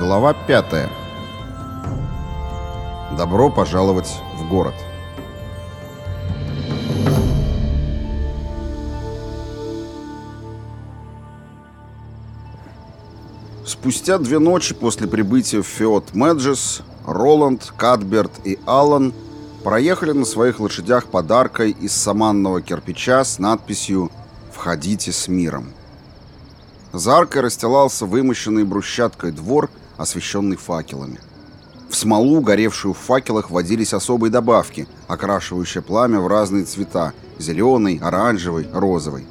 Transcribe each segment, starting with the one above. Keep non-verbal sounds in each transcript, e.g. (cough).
Глава 5. Добро пожаловать в город. Спустя две ночи после прибытия в Феот Мэджес Роланд, Кадберт и Аллан проехали на своих лошадях подаркой из саманного кирпича с надписью «Входите с миром». За аркой расстилался вымощенный брусчаткой двор, освещенный факелами. В смолу, горевшую в факелах, водились особые добавки, окрашивающие пламя в разные цвета – зеленый, оранжевый, розовый.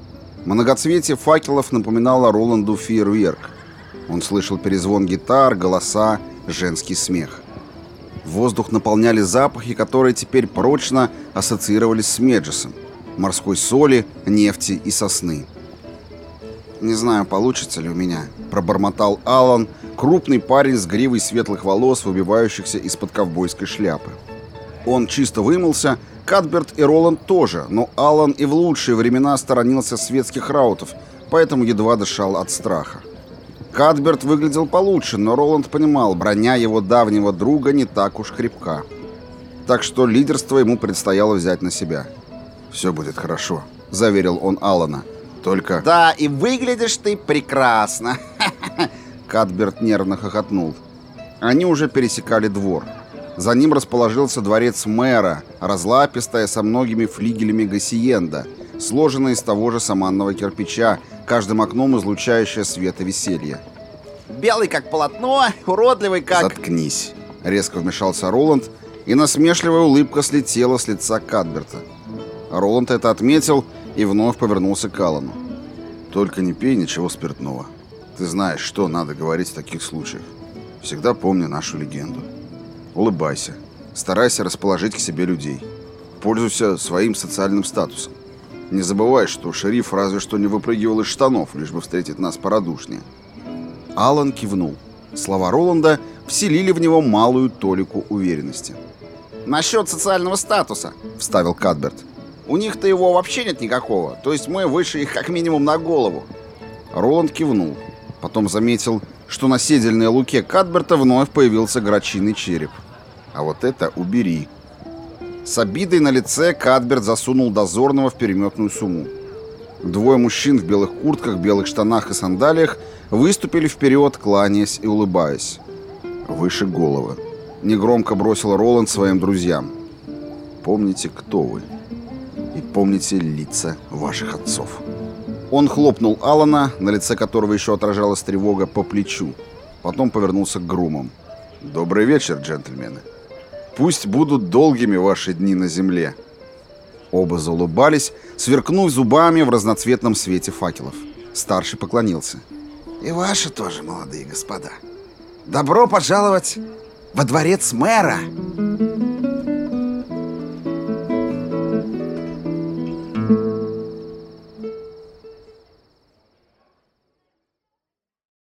Многоцветие факелов напоминало Роланду фейерверк. Он слышал перезвон гитар, голоса, женский смех. Воздух наполняли запахи, которые теперь прочно ассоциировались с Меджесом – морской соли, нефти и сосны. «Не знаю, получится ли у меня», — пробормотал Алан, крупный парень с гривой светлых волос, выбивающихся из-под ковбойской шляпы. Он чисто вымылся, Кадберт и Роланд тоже, но Алан и в лучшие времена сторонился светских раутов, поэтому едва дышал от страха. Кадберт выглядел получше, но Роланд понимал, броня его давнего друга не так уж крепка. Так что лидерство ему предстояло взять на себя. «Все будет хорошо», — заверил он Алана. Только... Да, и выглядишь ты прекрасно. (laughs) Кадберт нервно хохотнул. Они уже пересекали двор. За ним расположился дворец мэра, разлапистая со многими флигелями гасиенда, сложенная из того же саманного кирпича, каждым окном излучающая свет и веселье. Белый как полотно, уродливый как... Заткнись, резко вмешался Роланд, и насмешливая улыбка слетела с лица Кадберта. Роланд это отметил и вновь повернулся к Аллану. «Только не пей ничего спиртного. Ты знаешь, что надо говорить в таких случаях. Всегда помни нашу легенду. Улыбайся. Старайся расположить к себе людей. Пользуйся своим социальным статусом. Не забывай, что шериф разве что не выпрыгивал из штанов, лишь бы встретить нас порадушнее». Аллан кивнул. Слова Роланда вселили в него малую толику уверенности. «Насчет социального статуса», — вставил Кадберт. У них-то его вообще нет никакого, то есть мы выше их как минимум на голову». Роланд кивнул. Потом заметил, что на седельной луке Кадберта вновь появился грачиный череп. «А вот это убери». С обидой на лице Кадберт засунул дозорного в переметную сумму. Двое мужчин в белых куртках, белых штанах и сандалиях выступили вперед, кланяясь и улыбаясь. «Выше головы», — негромко бросил Роланд своим друзьям. «Помните, кто вы» и помните лица ваших отцов». Он хлопнул Алана, на лице которого еще отражалась тревога, по плечу. Потом повернулся к грумам. «Добрый вечер, джентльмены. Пусть будут долгими ваши дни на земле». Оба заулыбались, сверкнув зубами в разноцветном свете факелов. Старший поклонился. «И ваши тоже, молодые господа. Добро пожаловать во дворец мэра!»